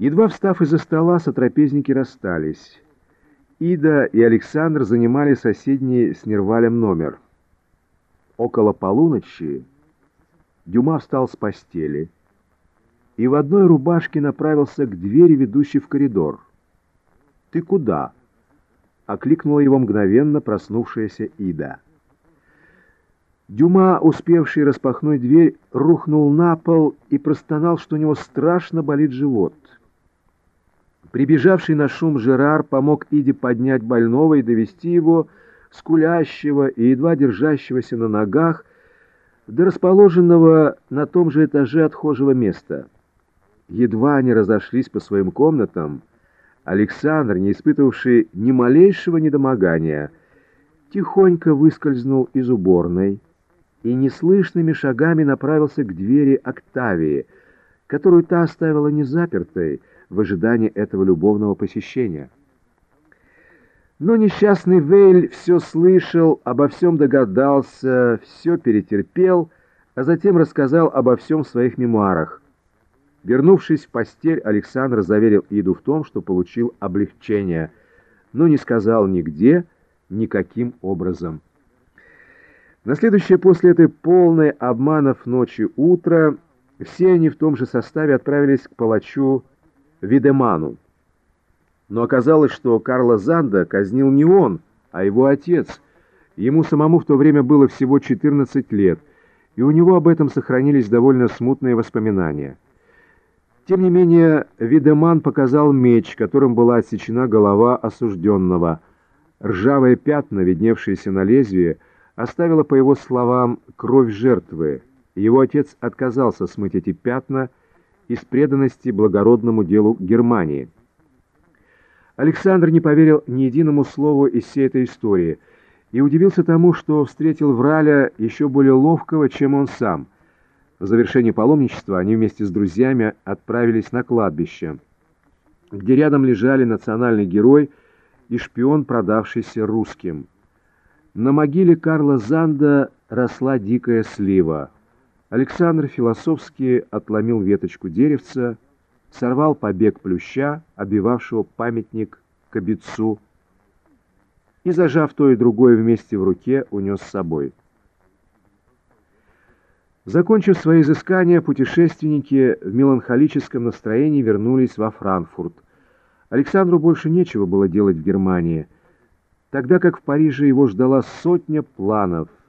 Едва встав из-за стола, сотрапезники расстались. Ида и Александр занимали соседний с Нервалем номер. Около полуночи Дюма встал с постели и в одной рубашке направился к двери, ведущей в коридор. «Ты куда?» — окликнула его мгновенно проснувшаяся Ида. Дюма, успевший распахнуть дверь, рухнул на пол и простонал, что у него страшно болит живот. Прибежавший на шум Жерар помог Иде поднять больного и довести его, скулящего и едва держащегося на ногах, до расположенного на том же этаже отхожего места. Едва они разошлись по своим комнатам, Александр, не испытывавший ни малейшего недомогания, тихонько выскользнул из уборной и неслышными шагами направился к двери Октавии, которую та оставила незапертой, в ожидании этого любовного посещения. Но несчастный Вейль все слышал, обо всем догадался, все перетерпел, а затем рассказал обо всем в своих мемуарах. Вернувшись в постель, Александр заверил Иду в том, что получил облегчение, но не сказал нигде, никаким образом. На следующее после этой полной обманов ночи утро все они в том же составе отправились к палачу Видеману. Но оказалось, что Карла Занда казнил не он, а его отец. Ему самому в то время было всего 14 лет, и у него об этом сохранились довольно смутные воспоминания. Тем не менее, Видеман показал меч, которым была отсечена голова осужденного. Ржавые пятна, видневшиеся на лезвии, оставила, по его словам, кровь жертвы. Его отец отказался смыть эти пятна из преданности благородному делу Германии. Александр не поверил ни единому слову из всей этой истории и удивился тому, что встретил Враля еще более ловкого, чем он сам. В завершении паломничества они вместе с друзьями отправились на кладбище, где рядом лежали национальный герой и шпион, продавшийся русским. На могиле Карла Занда росла дикая слива. Александр философски отломил веточку деревца, сорвал побег плюща, обивавшего памятник кобецу, и, зажав то и другое вместе в руке, унес с собой. Закончив свои изыскания, путешественники в меланхолическом настроении вернулись во Франкфурт. Александру больше нечего было делать в Германии, тогда как в Париже его ждала сотня планов —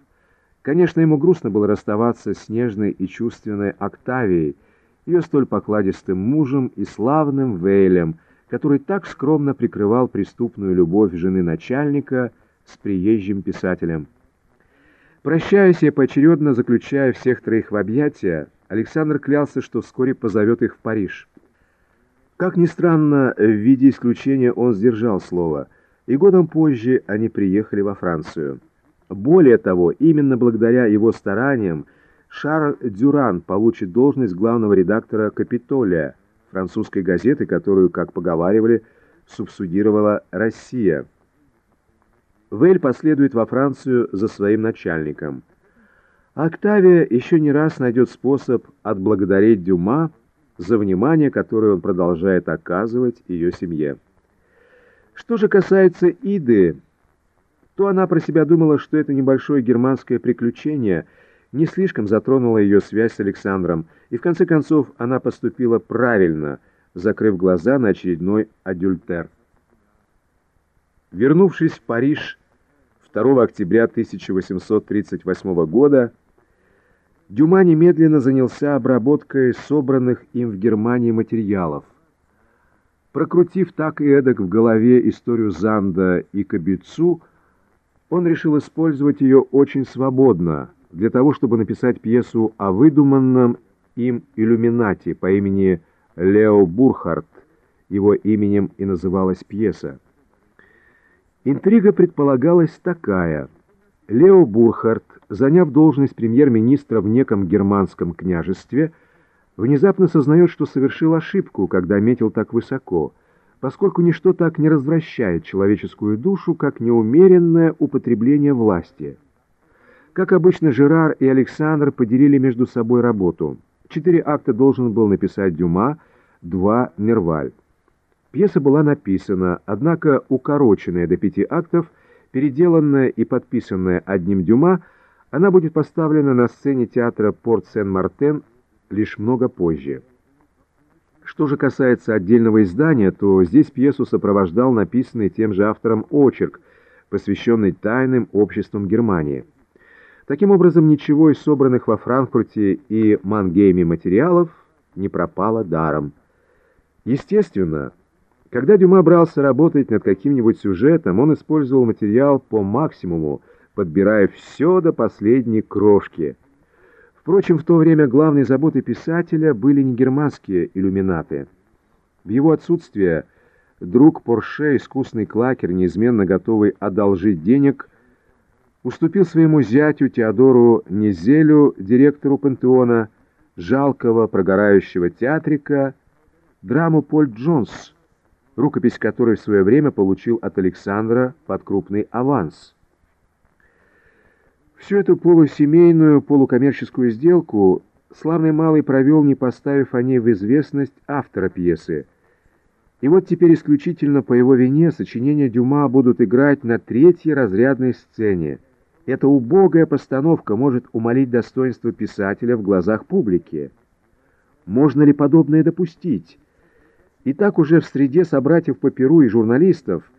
Конечно, ему грустно было расставаться с нежной и чувственной Октавией, ее столь покладистым мужем и славным Вейлем, который так скромно прикрывал преступную любовь жены начальника с приезжим писателем. Прощаясь и поочередно заключая всех троих в объятия, Александр клялся, что вскоре позовет их в Париж. Как ни странно, в виде исключения он сдержал слово, и годом позже они приехали во Францию. Более того, именно благодаря его стараниям Шарль Дюран получит должность главного редактора «Капитолия», французской газеты, которую, как поговаривали, субсудировала Россия. Вель последует во Францию за своим начальником. Октавия еще не раз найдет способ отблагодарить Дюма за внимание, которое он продолжает оказывать ее семье. Что же касается Иды, то она про себя думала, что это небольшое германское приключение не слишком затронуло ее связь с Александром, и в конце концов она поступила правильно, закрыв глаза на очередной адюльтер. Вернувшись в Париж 2 октября 1838 года, Дюма немедленно занялся обработкой собранных им в Германии материалов. Прокрутив так и эдак в голове историю Занда и Кабицу, он решил использовать ее очень свободно, для того, чтобы написать пьесу о выдуманном им иллюминате по имени Лео Бурхард. Его именем и называлась пьеса. Интрига предполагалась такая. Лео Бурхард, заняв должность премьер-министра в неком германском княжестве, внезапно сознает, что совершил ошибку, когда метил так высоко – поскольку ничто так не развращает человеческую душу, как неумеренное употребление власти. Как обычно, Жерар и Александр поделили между собой работу. Четыре акта должен был написать Дюма, «Два Нерваль». Пьеса была написана, однако укороченная до пяти актов, переделанная и подписанная одним Дюма, она будет поставлена на сцене театра Порт-Сен-Мартен лишь много позже. Что же касается отдельного издания, то здесь пьесу сопровождал написанный тем же автором очерк, посвященный тайным обществам Германии. Таким образом, ничего из собранных во Франкфурте и Мангейме материалов не пропало даром. Естественно, когда Дюма брался работать над каким-нибудь сюжетом, он использовал материал по максимуму, подбирая все до последней крошки. Впрочем, в то время главной заботой писателя были не германские иллюминаты. В его отсутствие друг Порше, искусный клакер, неизменно готовый одолжить денег, уступил своему зятю Теодору Низелю, директору пантеона, жалкого прогорающего театрика, драму «Поль Джонс», рукопись которой в свое время получил от Александра под крупный аванс. Всю эту полусемейную, полукоммерческую сделку славный малый провел, не поставив о ней в известность автора пьесы. И вот теперь исключительно по его вине сочинения Дюма будут играть на третьей разрядной сцене. Эта убогая постановка может умолить достоинство писателя в глазах публики. Можно ли подобное допустить? И так уже в среде собратьев по перу и журналистов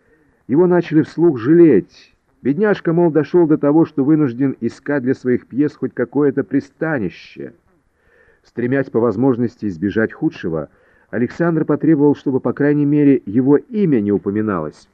его начали вслух жалеть. Бедняжка, мол, дошел до того, что вынужден искать для своих пьес хоть какое-то пристанище. Стремясь по возможности избежать худшего, Александр потребовал, чтобы, по крайней мере, его имя не упоминалось.